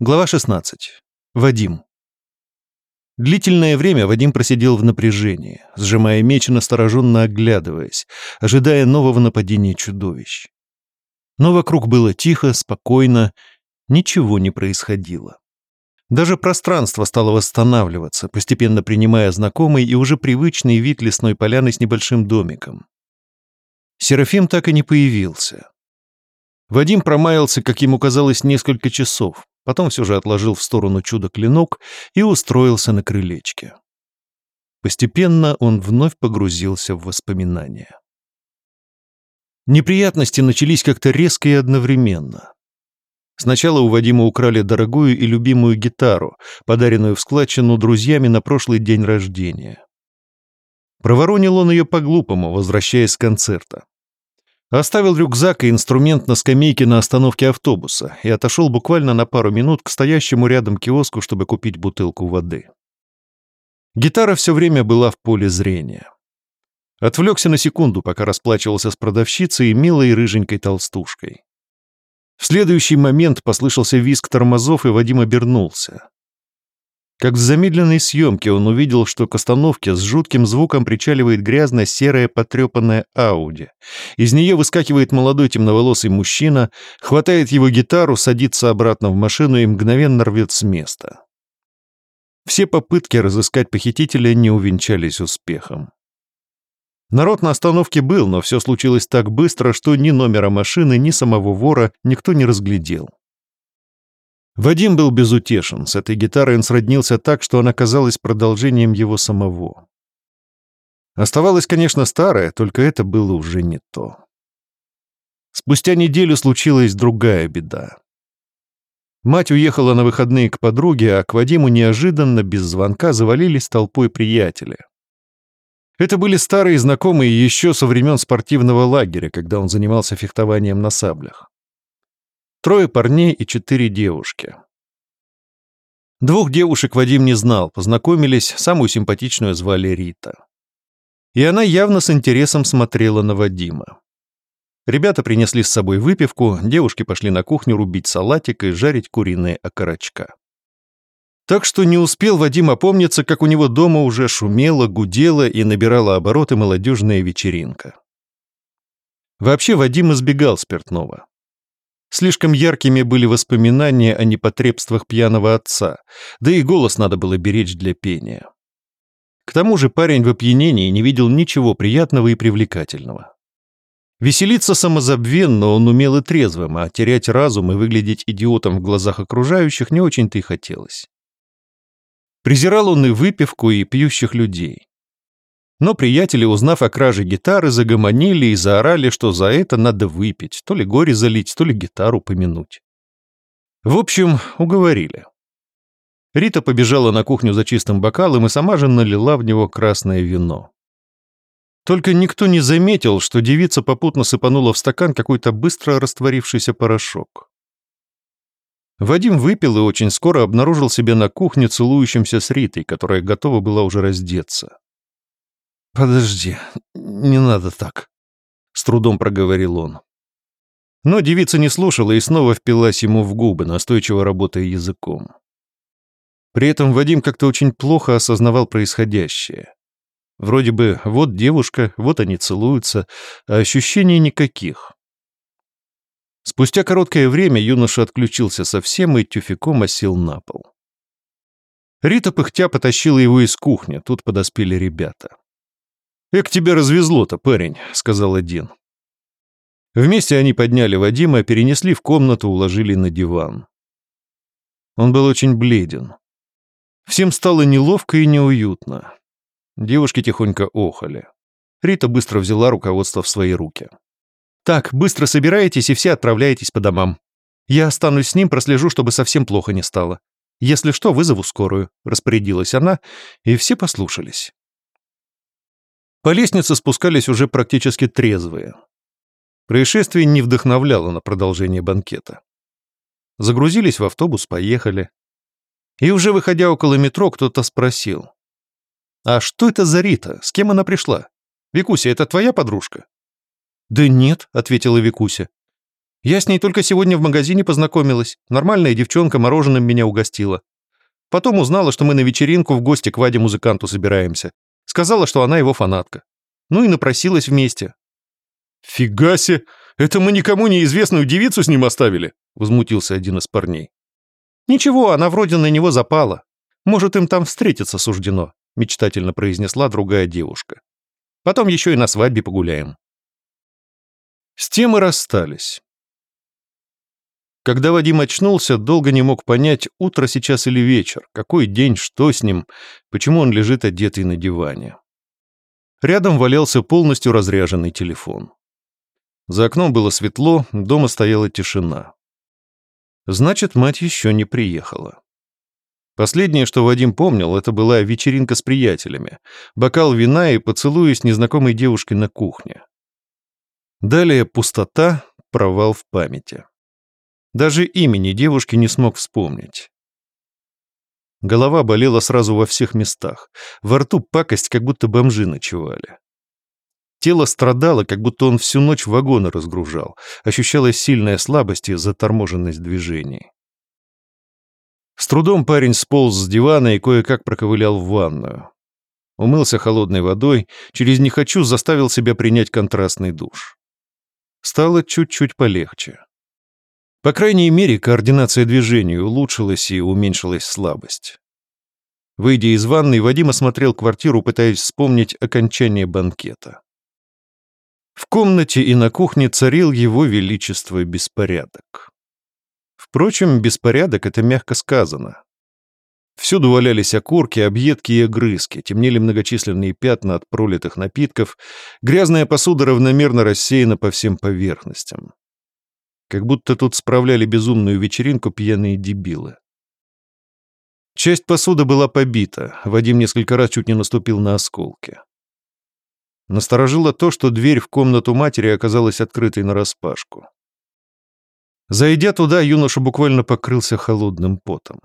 Глава 16. Вадим. Длительное время Вадим просидел в напряжении, сжимая меч и настороженно оглядываясь, ожидая нового нападения чудовищ. Но вокруг было тихо, спокойно, ничего не происходило. Даже пространство стало восстанавливаться, постепенно принимая знакомый и уже привычный вид лесной поляны с небольшим домиком. Серафим так и не появился. Вадим промаялся, как ему казалось, несколько часов, потом все же отложил в сторону чудо-клинок и устроился на крылечке. Постепенно он вновь погрузился в воспоминания. Неприятности начались как-то резко и одновременно. Сначала у Вадима украли дорогую и любимую гитару, подаренную в складчину друзьями на прошлый день рождения. Проворонил он ее по-глупому, возвращаясь с концерта. Оставил рюкзак и инструмент на скамейке на остановке автобуса и отошел буквально на пару минут к стоящему рядом киоску, чтобы купить бутылку воды. Гитара все время была в поле зрения. Отвлекся на секунду, пока расплачивался с продавщицей и милой рыженькой толстушкой. В следующий момент послышался визг тормозов, и Вадим обернулся. Как в замедленной съемке он увидел, что к остановке с жутким звуком причаливает грязно-серая потрепанная Ауди. Из нее выскакивает молодой темноволосый мужчина, хватает его гитару, садится обратно в машину и мгновенно рвет с места. Все попытки разыскать похитителя не увенчались успехом. Народ на остановке был, но все случилось так быстро, что ни номера машины, ни самого вора никто не разглядел. Вадим был безутешен. С этой гитарой он сроднился так, что она казалась продолжением его самого. Оставалась, конечно, старая, только это было уже не то. Спустя неделю случилась другая беда. Мать уехала на выходные к подруге, а к Вадиму неожиданно, без звонка, завалились толпой приятели. Это были старые знакомые еще со времен спортивного лагеря, когда он занимался фехтованием на саблях. Трое парней и четыре девушки. Двух девушек Вадим не знал, познакомились, самую симпатичную звали Рита. И она явно с интересом смотрела на Вадима. Ребята принесли с собой выпивку, девушки пошли на кухню рубить салатик и жарить куриные окорочка. Так что не успел Вадим опомниться, как у него дома уже шумело, гудело и набирала обороты молодежная вечеринка. Вообще Вадим избегал спиртного. Слишком яркими были воспоминания о непотребствах пьяного отца, да и голос надо было беречь для пения. К тому же парень в опьянении не видел ничего приятного и привлекательного. Веселиться самозабвенно он умел и трезвым, а терять разум и выглядеть идиотом в глазах окружающих не очень-то и хотелось. Презирал он и выпивку, и пьющих людей. Но приятели, узнав о краже гитары, загомонили и заорали, что за это надо выпить, то ли горе залить, то ли гитару помянуть. В общем, уговорили. Рита побежала на кухню за чистым бокалом и сама же налила в него красное вино. Только никто не заметил, что девица попутно сыпанула в стакан какой-то быстро растворившийся порошок. Вадим выпил и очень скоро обнаружил себя на кухне целующимся с Ритой, которая готова была уже раздеться. «Подожди, не надо так», — с трудом проговорил он. Но девица не слушала и снова впилась ему в губы, настойчиво работая языком. При этом Вадим как-то очень плохо осознавал происходящее. Вроде бы вот девушка, вот они целуются, а ощущений никаких. Спустя короткое время юноша отключился совсем и тюфяком осел на пол. Рита пыхтя потащила его из кухни, тут подоспели ребята. «Эк тебе развезло-то, парень», — сказал один. Вместе они подняли Вадима, перенесли в комнату, уложили на диван. Он был очень бледен. Всем стало неловко и неуютно. Девушки тихонько охали. Рита быстро взяла руководство в свои руки. «Так, быстро собираетесь и все отправляетесь по домам. Я останусь с ним, прослежу, чтобы совсем плохо не стало. Если что, вызову скорую», — распорядилась она, и все послушались. По лестнице спускались уже практически трезвые. Происшествие не вдохновляло на продолжение банкета. Загрузились в автобус, поехали. И уже выходя около метро, кто-то спросил. «А что это за Рита? С кем она пришла? Викуся, это твоя подружка?» «Да нет», — ответила Викуся. Я с ней только сегодня в магазине познакомилась. Нормальная девчонка мороженым меня угостила. Потом узнала, что мы на вечеринку в гости к Ваде-музыканту собираемся. Сказала, что она его фанатка. Ну и напросилась вместе. «Фига себе! Это мы никому неизвестную девицу с ним оставили!» Возмутился один из парней. «Ничего, она вроде на него запала. Может, им там встретиться суждено», мечтательно произнесла другая девушка. «Потом еще и на свадьбе погуляем». С тем и расстались. Когда Вадим очнулся, долго не мог понять, утро сейчас или вечер, какой день, что с ним, почему он лежит одетый на диване. Рядом валялся полностью разряженный телефон. За окном было светло, дома стояла тишина. Значит, мать еще не приехала. Последнее, что Вадим помнил, это была вечеринка с приятелями, бокал вина и поцелуй с незнакомой девушкой на кухне. Далее пустота, провал в памяти. Даже имени девушки не смог вспомнить. Голова болела сразу во всех местах. Во рту пакость, как будто бомжи ночевали. Тело страдало, как будто он всю ночь вагоны разгружал. Ощущалась сильная слабость и заторможенность движений. С трудом парень сполз с дивана и кое-как проковылял в ванную. Умылся холодной водой, через «не хочу» заставил себя принять контрастный душ. Стало чуть-чуть полегче. По крайней мере, координация движений улучшилась и уменьшилась слабость. Выйдя из ванной, Вадим осмотрел квартиру, пытаясь вспомнить окончание банкета. В комнате и на кухне царил его величество беспорядок. Впрочем, беспорядок — это мягко сказано. Всюду валялись окурки, объедки и огрызки, темнели многочисленные пятна от пролитых напитков, грязная посуда равномерно рассеяна по всем поверхностям. Как будто тут справляли безумную вечеринку пьяные дебилы. Часть посуды была побита, Вадим несколько раз чуть не наступил на осколки. Насторожило то, что дверь в комнату матери оказалась открытой нараспашку. Зайдя туда, юноша буквально покрылся холодным потом.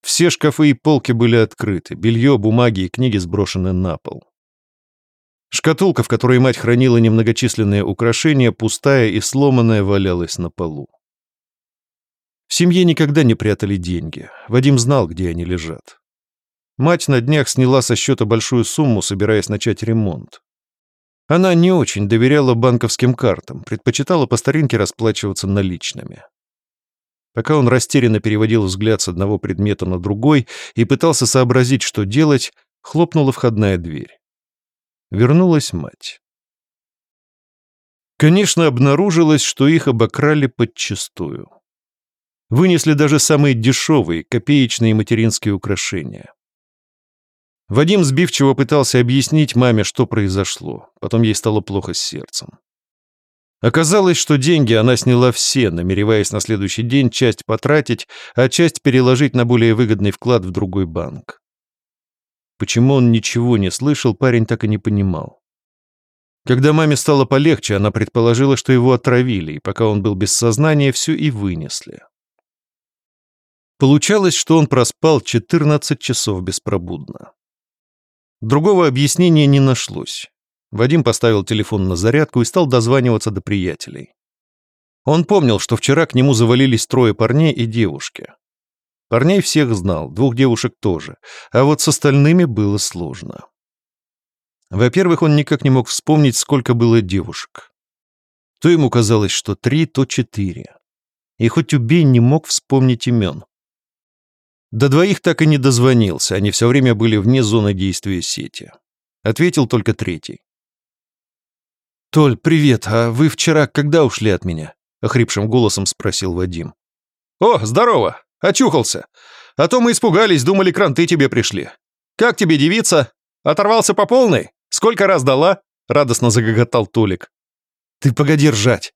Все шкафы и полки были открыты, белье, бумаги и книги сброшены на пол. Шкатулка, в которой мать хранила немногочисленные украшения, пустая и сломанная, валялась на полу. В семье никогда не прятали деньги. Вадим знал, где они лежат. Мать на днях сняла со счета большую сумму, собираясь начать ремонт. Она не очень доверяла банковским картам, предпочитала по старинке расплачиваться наличными. Пока он растерянно переводил взгляд с одного предмета на другой и пытался сообразить, что делать, хлопнула входная дверь. Вернулась мать. Конечно, обнаружилось, что их обокрали подчистую. Вынесли даже самые дешевые, копеечные материнские украшения. Вадим сбивчиво пытался объяснить маме, что произошло. Потом ей стало плохо с сердцем. Оказалось, что деньги она сняла все, намереваясь на следующий день часть потратить, а часть переложить на более выгодный вклад в другой банк. Почему он ничего не слышал, парень так и не понимал. Когда маме стало полегче, она предположила, что его отравили, и пока он был без сознания, все и вынесли. Получалось, что он проспал 14 часов беспробудно. Другого объяснения не нашлось. Вадим поставил телефон на зарядку и стал дозваниваться до приятелей. Он помнил, что вчера к нему завалились трое парней и девушки. Парней всех знал, двух девушек тоже, а вот с остальными было сложно. Во-первых, он никак не мог вспомнить, сколько было девушек. То ему казалось, что три, то четыре. И хоть убей, не мог вспомнить имен. До двоих так и не дозвонился, они все время были вне зоны действия сети. Ответил только третий. «Толь, привет, а вы вчера когда ушли от меня?» — охрипшим голосом спросил Вадим. «О, здорово! Очухался. А то мы испугались, думали, кранты тебе пришли. Как тебе девица? Оторвался по полной? Сколько раз дала?» Радостно загоготал Толик. «Ты погоди ржать.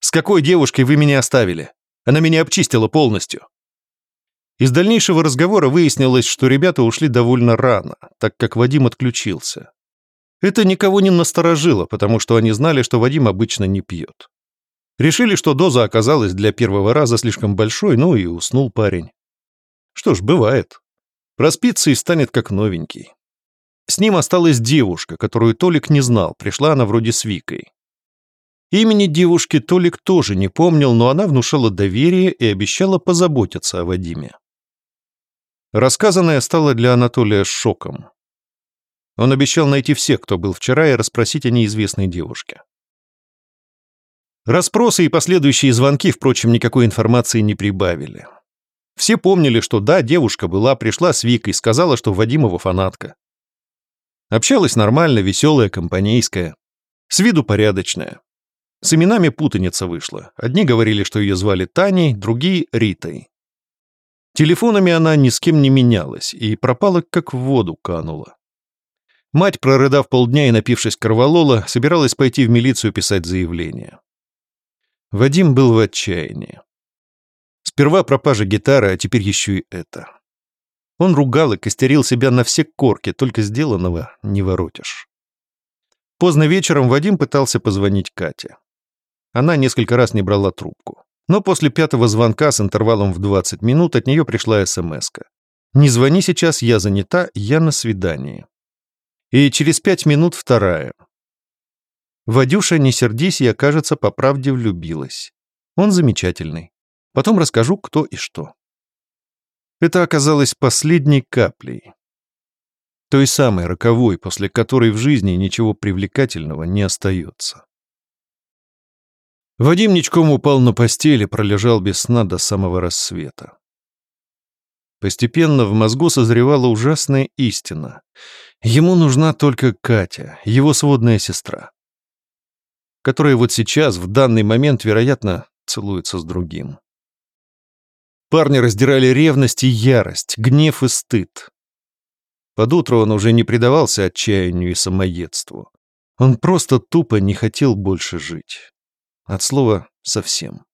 С какой девушкой вы меня оставили? Она меня обчистила полностью». Из дальнейшего разговора выяснилось, что ребята ушли довольно рано, так как Вадим отключился. Это никого не насторожило, потому что они знали, что Вадим обычно не пьет. Решили, что доза оказалась для первого раза слишком большой, ну и уснул парень. Что ж, бывает. Проспится и станет как новенький. С ним осталась девушка, которую Толик не знал, пришла она вроде с Викой. Имени девушки Толик тоже не помнил, но она внушала доверие и обещала позаботиться о Вадиме. Рассказанное стало для Анатолия шоком. Он обещал найти всех, кто был вчера, и расспросить о неизвестной девушке. Распросы и последующие звонки, впрочем, никакой информации не прибавили. Все помнили, что да, девушка была, пришла с Викой, сказала, что Вадимова фанатка. Общалась нормально, веселая, компанейская. С виду порядочная. С именами путаница вышла. Одни говорили, что ее звали Таней, другие — Ритой. Телефонами она ни с кем не менялась и пропала, как в воду канула. Мать, прорыдав полдня и напившись корвалола, собиралась пойти в милицию писать заявление. Вадим был в отчаянии. Сперва пропажа гитары, а теперь еще и это. Он ругал и костерил себя на все корки, только сделанного не воротишь. Поздно вечером Вадим пытался позвонить Кате. Она несколько раз не брала трубку. Но после пятого звонка с интервалом в 20 минут от нее пришла смс -ка. «Не звони сейчас, я занята, я на свидании». И через пять минут вторая. «Вадюша, не сердись, я, кажется, по правде влюбилась. Он замечательный. Потом расскажу, кто и что». Это оказалось последней каплей. Той самой роковой, после которой в жизни ничего привлекательного не остается. Вадим ничком упал на постель и пролежал без сна до самого рассвета. Постепенно в мозгу созревала ужасная истина. Ему нужна только Катя, его сводная сестра, которая вот сейчас, в данный момент, вероятно, целуется с другим. Парни раздирали ревность и ярость, гнев и стыд. Под утро он уже не предавался отчаянию и самоедству. Он просто тупо не хотел больше жить. От слова «совсем».